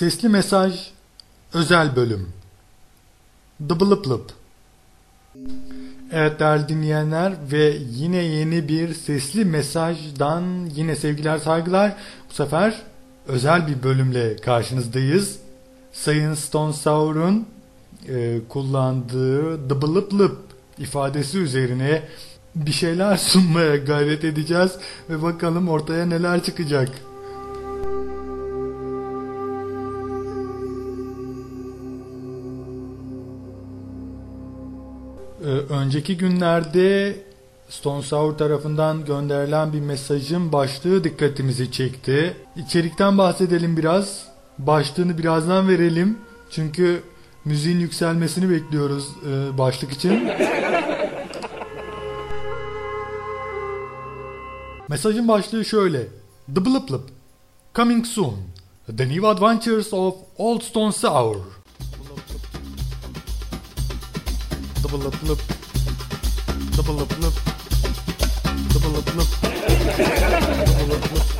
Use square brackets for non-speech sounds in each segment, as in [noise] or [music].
Sesli mesaj özel bölüm. Dıbılıplıp. Evet değerli dinleyenler ve yine yeni bir sesli mesajdan yine sevgiler saygılar. Bu sefer özel bir bölümle karşınızdayız. Sayın Stone Sour'un e, kullandığı dıbılıplıp ifadesi üzerine bir şeyler sunmaya gayret edeceğiz ve bakalım ortaya neler çıkacak. Ee, önceki günlerde Stone Sour tarafından gönderilen bir mesajın başlığı dikkatimizi çekti. İçerikten bahsedelim biraz. Başlığını birazdan verelim. Çünkü müziğin yükselmesini bekliyoruz e, başlık için. Mesajın başlığı şöyle. The Blip Blip. Coming soon. The New Adventures of Old Stone Sour. The Blip Blip. The Blip Blip. The Blip Blip. The Blip Blip.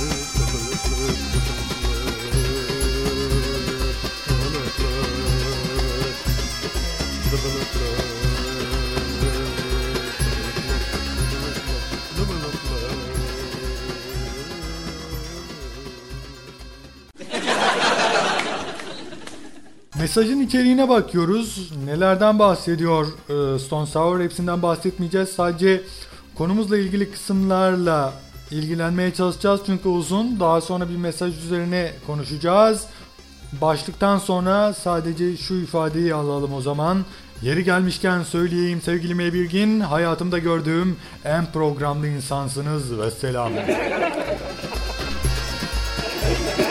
Mesajın içeriğine bakıyoruz. Nelerden bahsediyor e, Stone Sour? Hepsinden bahsetmeyeceğiz. Sadece konumuzla ilgili kısımlarla ilgilenmeye çalışacağız. Çünkü uzun. Daha sonra bir mesaj üzerine konuşacağız. Başlıktan sonra sadece şu ifadeyi alalım o zaman. Yeri gelmişken söyleyeyim sevgili Mebirgin, hayatımda gördüğüm en programlı insansınız ve selam. [laughs]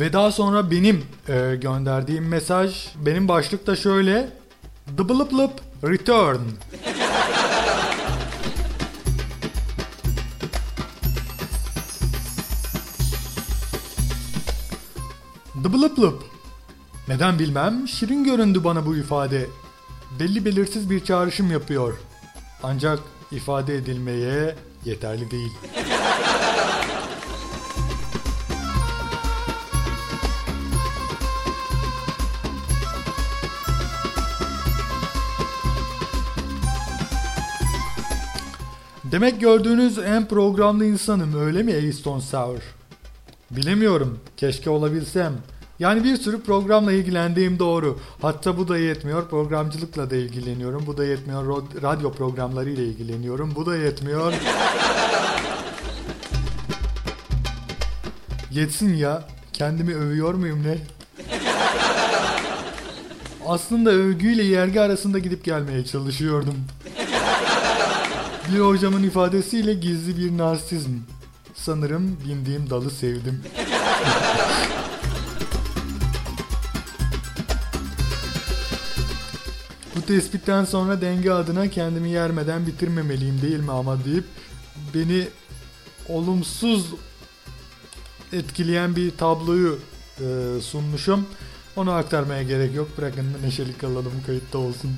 Ve daha sonra benim e, gönderdiğim mesaj, benim başlık da şöyle. Blip Return. Blip. Neden bilmem, şirin göründü bana bu ifade. Belli belirsiz bir çağrışım yapıyor. Ancak ifade edilmeye yeterli değil. Demek gördüğünüz en programlı insanım öyle mi Easton Sour? Bilemiyorum. Keşke olabilsem. Yani bir sürü programla ilgilendiğim doğru. Hatta bu da yetmiyor. Programcılıkla da ilgileniyorum. Bu da yetmiyor. Radyo programları ile ilgileniyorum. Bu da yetmiyor. Yetsin ya. Kendimi övüyor muyum ne? Aslında övgüyle yergi arasında gidip gelmeye çalışıyordum. Bir hocamın ifadesiyle gizli bir narsizm. Sanırım bindiğim dalı sevdim. Bu tespitten sonra denge adına kendimi yermeden bitirmemeliyim değil mi ama deyip beni olumsuz etkileyen bir tabloyu e, sunmuşum. Onu aktarmaya gerek yok. Bırakın neşeli kalalım kayıtta olsun.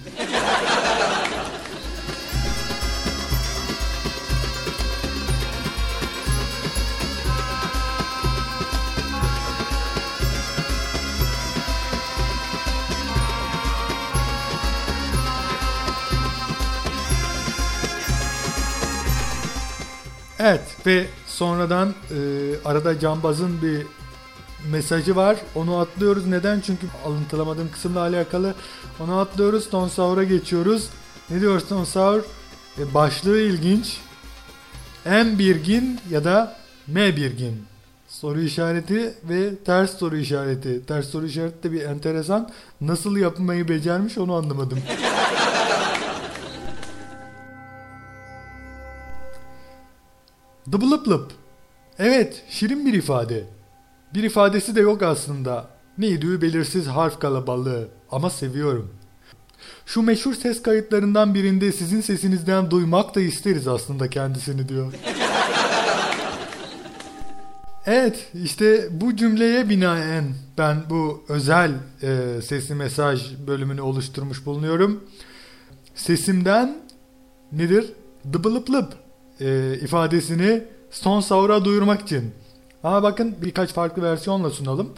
Ve sonradan e, arada cambazın bir mesajı var. Onu atlıyoruz. Neden? Çünkü alıntılamadığım kısımla alakalı. Onu atlıyoruz. Ton Saur'a geçiyoruz. Ne diyor Ton Saur? E, başlığı ilginç. M birgin ya da M birgin. Soru işareti ve ters soru işareti. Ters soru işareti de bir enteresan. Nasıl yapmayı becermiş onu anlamadım. Dıbılıp Evet, şirin bir ifade. Bir ifadesi de yok aslında. Neydi belirsiz harf kalabalığı ama seviyorum. Şu meşhur ses kayıtlarından birinde sizin sesinizden duymak da isteriz aslında kendisini diyor. [laughs] Evet işte bu cümleye binaen ben bu özel e, sesli mesaj bölümünü oluşturmuş bulunuyorum. Sesimden nedir? Dıbılıplıp e, ifadesini son savura duyurmak için. Ama bakın birkaç farklı versiyonla sunalım.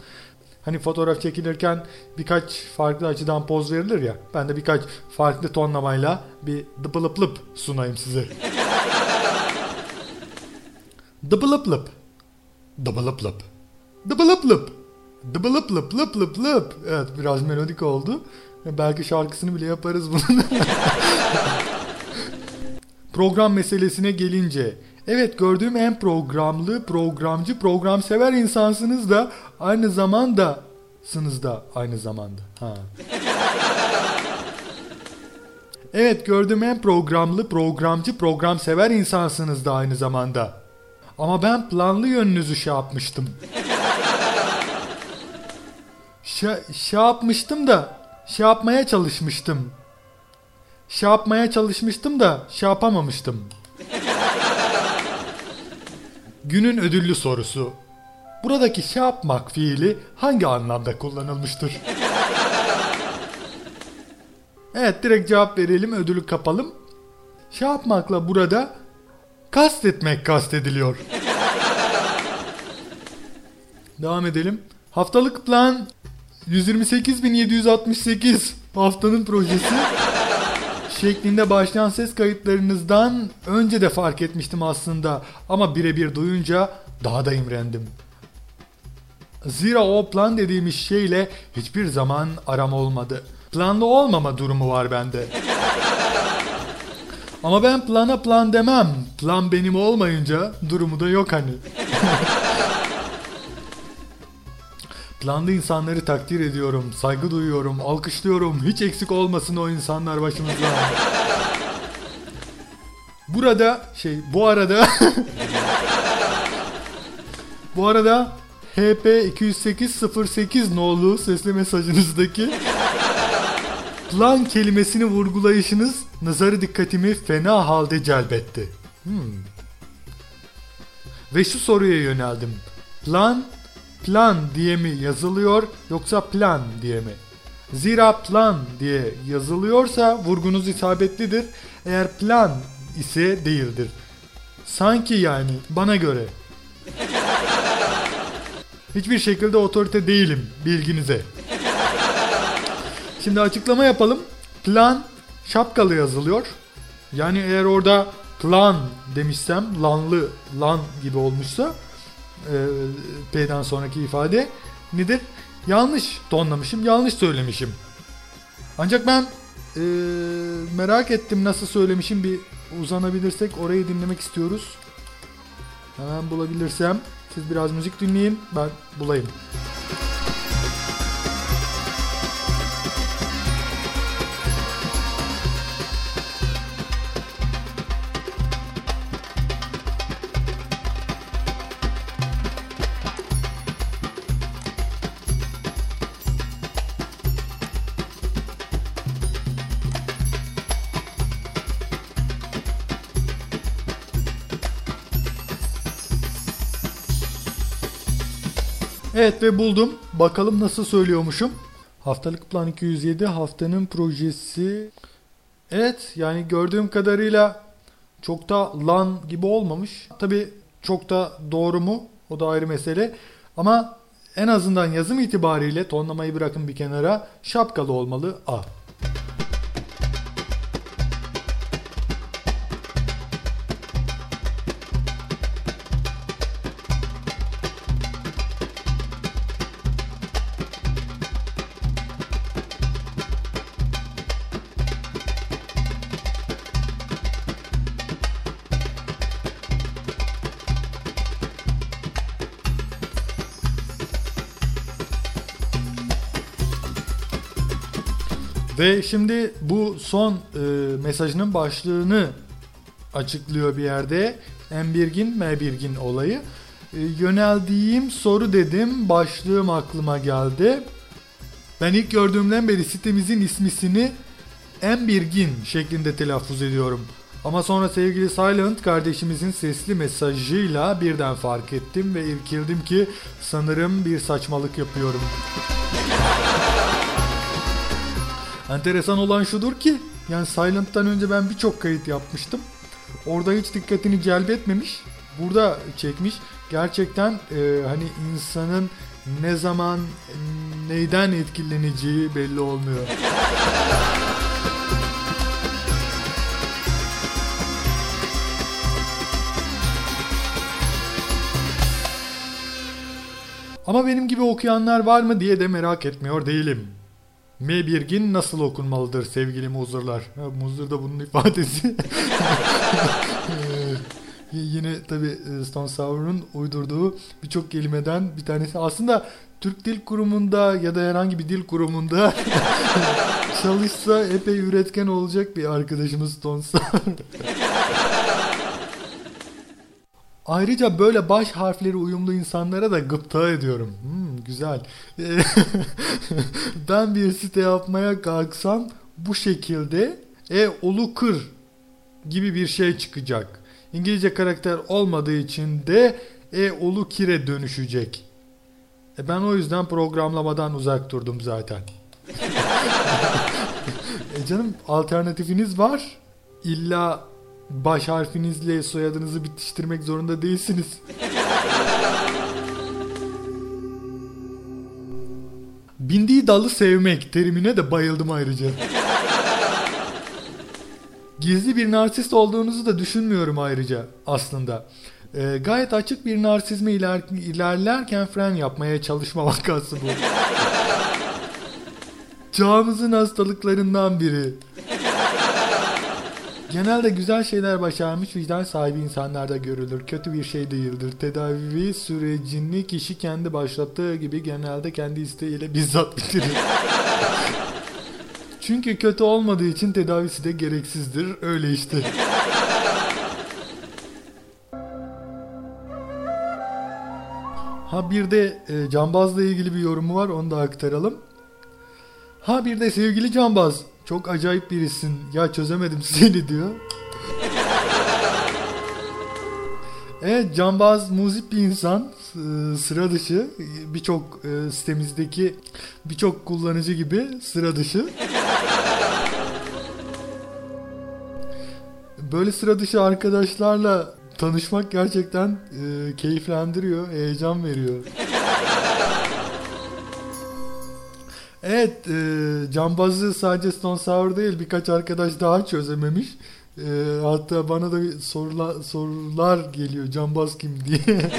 Hani fotoğraf çekilirken birkaç farklı açıdan poz verilir ya. Ben de birkaç farklı tonlamayla bir dıbılıplıp sunayım size. [laughs] dıbılıplıp. Dıbılıplıp. Dıbılıplıp. Dıbılıplıp lıp lıp lıp. Evet biraz melodik oldu. Belki şarkısını bile yaparız bunun. [laughs] Program meselesine gelince Evet gördüğüm en programlı, programcı, programsever insansınız da aynı zamanda sınız da aynı zamanda. Ha. Evet gördüğüm en programlı, programcı, programsever insansınız da aynı zamanda. Ama ben planlı yönünüzü şey yapmıştım. şey, şey yapmıştım da şey yapmaya çalışmıştım. Şey yapmaya çalışmıştım da şey yapamamıştım. Günün ödüllü sorusu. Buradaki şey yapmak fiili hangi anlamda kullanılmıştır? evet direkt cevap verelim ödülü kapalım. Şey yapmakla burada kastetmek kastediliyor. Devam edelim. Haftalık plan 128.768 haftanın projesi şeklinde başlayan ses kayıtlarınızdan önce de fark etmiştim aslında ama birebir duyunca daha da imrendim. Zira o plan dediğimiz şeyle hiçbir zaman aram olmadı. Planlı olmama durumu var bende. [laughs] Ama ben plana plan demem. Plan benim olmayınca durumu da yok hani. [laughs] Planlı insanları takdir ediyorum, saygı duyuyorum, alkışlıyorum. Hiç eksik olmasın o insanlar başımızda. [laughs] Burada şey bu arada [laughs] bu arada HP 20808 nolu sesli mesajınızdaki plan kelimesini vurgulayışınız nazarı dikkatimi fena halde celbetti. Hmm. Ve şu soruya yöneldim. Plan plan diye mi yazılıyor yoksa plan diye mi? Zira plan diye yazılıyorsa vurgunuz isabetlidir. Eğer plan ise değildir. Sanki yani bana göre. [laughs] Hiçbir şekilde otorite değilim bilginize. Şimdi açıklama yapalım. Plan şapkalı yazılıyor. Yani eğer orada plan demişsem lanlı lan gibi olmuşsa P'den sonraki ifade nedir? Yanlış tonlamışım, yanlış söylemişim. Ancak ben e, merak ettim nasıl söylemişim bir uzanabilirsek orayı dinlemek istiyoruz. Hemen bulabilirsem siz biraz müzik dinleyin ben bulayım. Evet ve buldum. Bakalım nasıl söylüyormuşum. Haftalık plan 207 haftanın projesi. Evet yani gördüğüm kadarıyla çok da lan gibi olmamış. Tabi çok da doğru mu o da ayrı mesele. Ama en azından yazım itibariyle tonlamayı bırakın bir kenara şapkalı olmalı A. Ve şimdi bu son e, mesajının başlığını açıklıyor bir yerde. M birgin, M birgin olayı. E, yöneldiğim soru dedim, başlığım aklıma geldi. Ben ilk gördüğümden beri sitemizin ismisini M birgin şeklinde telaffuz ediyorum. Ama sonra sevgili Silent kardeşimizin sesli mesajıyla birden fark ettim ve irkildim ki sanırım bir saçmalık yapıyorum. Enteresan olan şudur ki yani Silent'tan önce ben birçok kayıt yapmıştım. Orada hiç dikkatini celbetmemiş. Burada çekmiş. Gerçekten e, hani insanın ne zaman neyden etkileneceği belli olmuyor. Ama benim gibi okuyanlar var mı diye de merak etmiyor değilim. Mebirgin nasıl okunmalıdır sevgili muzurlar? Ha, muzur da bunun ifadesi. [laughs] Yine tabi Stone Sour'un uydurduğu birçok kelimeden bir tanesi. Aslında Türk Dil Kurumu'nda ya da herhangi bir dil kurumunda [laughs] çalışsa epey üretken olacak bir arkadaşımız Stone Sour. Ayrıca böyle baş harfleri uyumlu insanlara da gıpta ediyorum. Hmm, güzel. [laughs] ben bir site yapmaya kalksam bu şekilde e olu kır gibi bir şey çıkacak. İngilizce karakter olmadığı için de e olu kire dönüşecek. E ben o yüzden programlamadan uzak durdum zaten. [laughs] e canım alternatifiniz var. İlla baş harfinizle soyadınızı bitiştirmek zorunda değilsiniz. Bindiği dalı sevmek terimine de bayıldım ayrıca. Gizli bir narsist olduğunuzu da düşünmüyorum ayrıca aslında. E, gayet açık bir narsizme iler, ilerlerken fren yapmaya çalışma [laughs] vakası bu. Çağımızın hastalıklarından biri. Genelde güzel şeyler başarmış vicdan sahibi insanlarda görülür. Kötü bir şey değildir. Tedavi sürecini kişi kendi başlattığı gibi genelde kendi isteğiyle bizzat bitirir. [laughs] Çünkü kötü olmadığı için tedavisi de gereksizdir. Öyle işte. Ha bir de e, cambazla ilgili bir yorumu var onu da aktaralım. Ha bir de sevgili cambaz çok acayip birisin ya çözemedim [laughs] seni diyor. Evet cambaz muzip bir insan sıra dışı birçok e, sitemizdeki birçok kullanıcı gibi sıra dışı. Böyle sıra dışı arkadaşlarla tanışmak gerçekten e, keyiflendiriyor, heyecan veriyor. Evet, e, cambazı sadece Stone Sour değil birkaç arkadaş daha çözememiş. E, hatta bana da sorular, sorular geliyor cambaz kim diye. [laughs]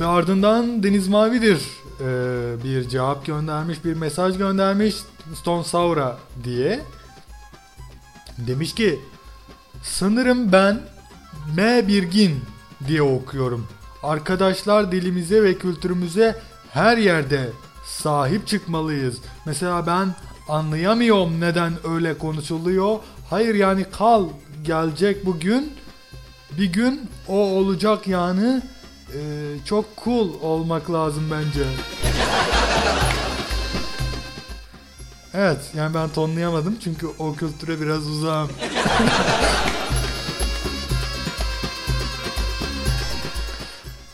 Ve ardından Deniz Mavi'dir ee, bir cevap göndermiş, bir mesaj göndermiş Stone Sour'a diye. Demiş ki sanırım ben M Birgin diye okuyorum. Arkadaşlar dilimize ve kültürümüze her yerde sahip çıkmalıyız. Mesela ben anlayamıyorum neden öyle konuşuluyor. Hayır yani kal gelecek bugün. Bir gün o olacak yani. Ee, çok cool olmak lazım bence. Evet yani ben tonlayamadım çünkü o kültüre biraz uzağım.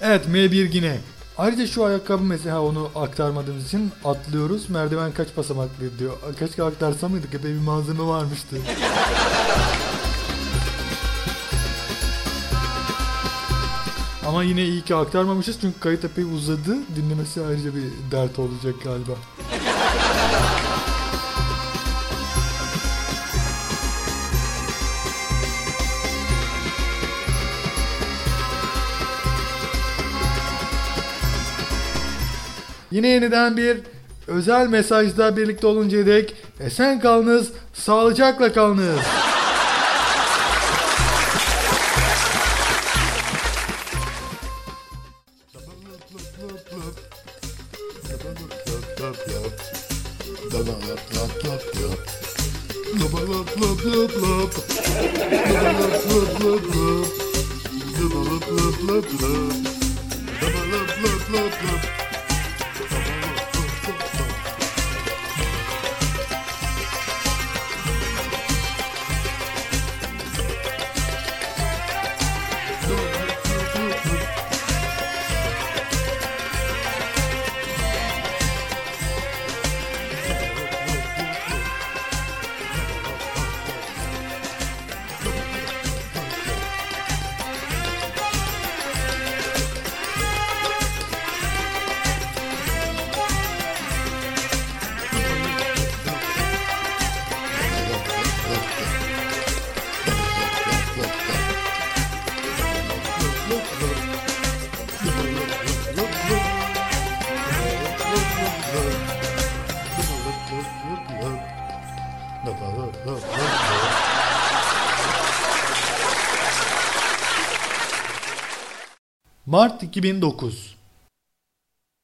evet M1 yine. Ayrıca şu ayakkabı mesela onu aktarmadığımız için atlıyoruz. Merdiven kaç basamaklı diyor. Keşke aktarsa mıydık? Epey bir malzeme varmıştı. Ama yine iyi ki aktarmamışız çünkü kayıt epey uzadı. Dinlemesi ayrıca bir dert olacak galiba. Yine yeniden bir özel mesajda birlikte oluncaya dek esen kalınız, sağlıcakla kalınız. Love, love, love, love. Mart 2009